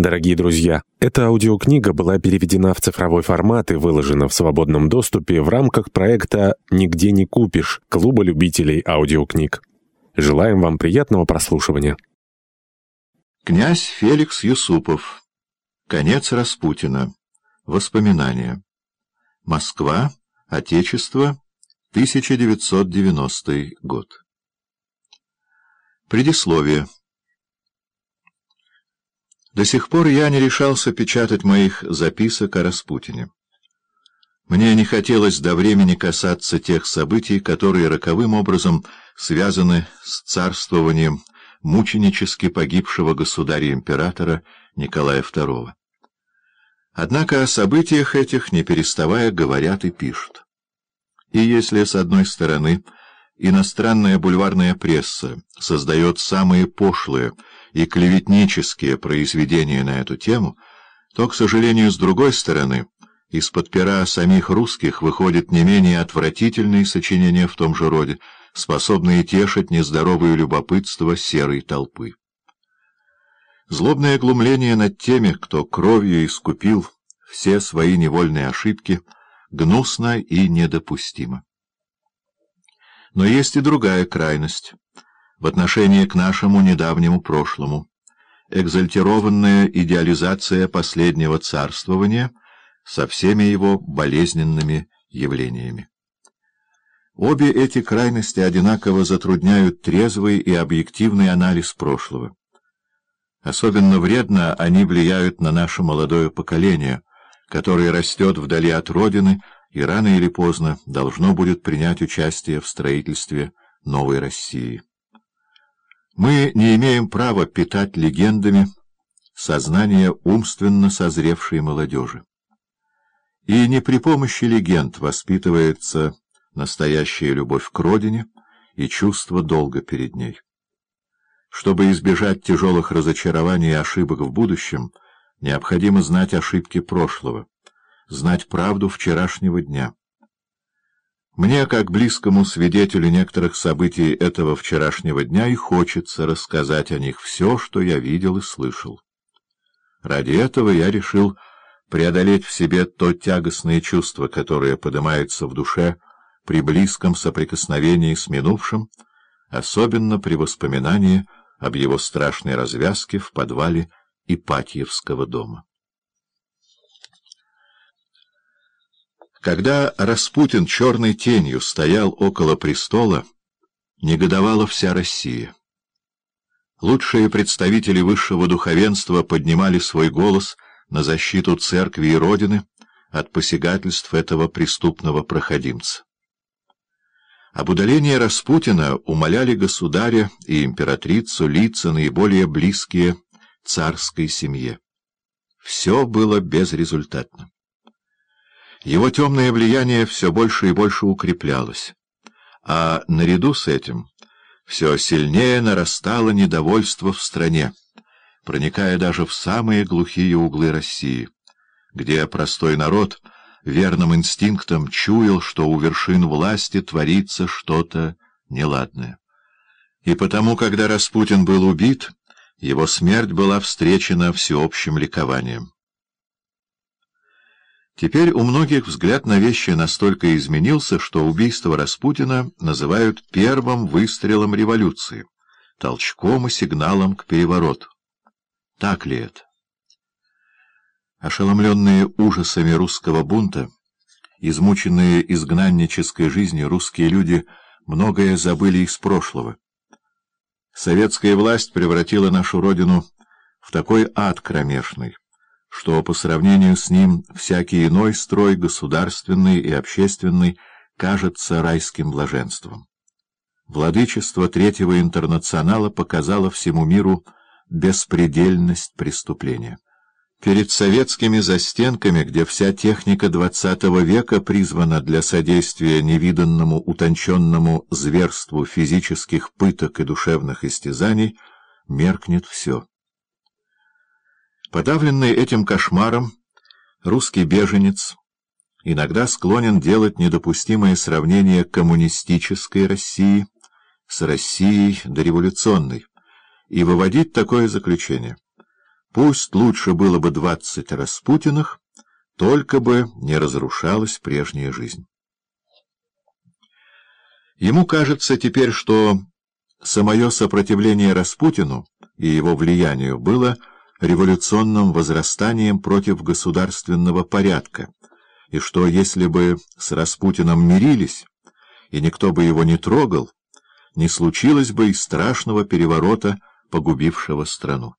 Дорогие друзья, эта аудиокнига была переведена в цифровой формат и выложена в свободном доступе в рамках проекта «Нигде не купишь» Клуба любителей аудиокниг. Желаем вам приятного прослушивания. Князь Феликс Юсупов. Конец Распутина. Воспоминания. Москва. Отечество. 1990 год. Предисловие. До сих пор я не решался печатать моих записок о Распутине. Мне не хотелось до времени касаться тех событий, которые роковым образом связаны с царствованием мученически погибшего государя-императора Николая II. Однако о событиях этих, не переставая, говорят и пишут. И если, с одной стороны, иностранная бульварная пресса создает самые пошлые и клеветнические произведения на эту тему, то, к сожалению, с другой стороны, из-под пера самих русских выходят не менее отвратительные сочинения в том же роде, способные тешить нездоровое любопытство серой толпы. Злобное глумление над теми, кто кровью искупил все свои невольные ошибки, гнусно и недопустимо. Но есть и другая крайность в отношении к нашему недавнему прошлому. Экзальтированная идеализация последнего царствования со всеми его болезненными явлениями. Обе эти крайности одинаково затрудняют трезвый и объективный анализ прошлого. Особенно вредно они влияют на наше молодое поколение, которое растет вдали от Родины и рано или поздно должно будет принять участие в строительстве новой России. Мы не имеем права питать легендами сознание умственно созревшей молодежи. И не при помощи легенд воспитывается настоящая любовь к родине и чувство долга перед ней. Чтобы избежать тяжелых разочарований и ошибок в будущем, необходимо знать ошибки прошлого, знать правду вчерашнего дня. Мне, как близкому свидетелю некоторых событий этого вчерашнего дня, и хочется рассказать о них все, что я видел и слышал. Ради этого я решил преодолеть в себе то тягостное чувство, которое поднимается в душе при близком соприкосновении с минувшим, особенно при воспоминании об его страшной развязке в подвале Ипатьевского дома. Когда Распутин черной тенью стоял около престола, негодовала вся Россия. Лучшие представители высшего духовенства поднимали свой голос на защиту церкви и Родины от посягательств этого преступного проходимца. Об удалении Распутина умоляли государя и императрицу лица наиболее близкие царской семье. Все было безрезультатно. Его темное влияние все больше и больше укреплялось, а наряду с этим все сильнее нарастало недовольство в стране, проникая даже в самые глухие углы России, где простой народ верным инстинктом чуял, что у вершин власти творится что-то неладное. И потому, когда Распутин был убит, его смерть была встречена всеобщим ликованием. Теперь у многих взгляд на вещи настолько изменился, что убийство Распутина называют первым выстрелом революции, толчком и сигналом к перевороту. Так ли это? Ошеломленные ужасами русского бунта, измученные изгнаннической жизнью, русские люди многое забыли из прошлого. Советская власть превратила нашу родину в такой ад кромешный, что по сравнению с ним всякий иной строй, государственный и общественный, кажется райским блаженством. Владычество Третьего Интернационала показало всему миру беспредельность преступления. Перед советскими застенками, где вся техника XX века призвана для содействия невиданному утонченному зверству физических пыток и душевных истязаний, меркнет все. Подавленный этим кошмаром, русский беженец иногда склонен делать недопустимое сравнение коммунистической России с Россией дореволюционной и выводить такое заключение. Пусть лучше было бы двадцать Распутиных, только бы не разрушалась прежняя жизнь. Ему кажется теперь, что самое сопротивление Распутину и его влиянию было революционным возрастанием против государственного порядка, и что если бы с Распутиным мирились, и никто бы его не трогал, не случилось бы и страшного переворота, погубившего страну.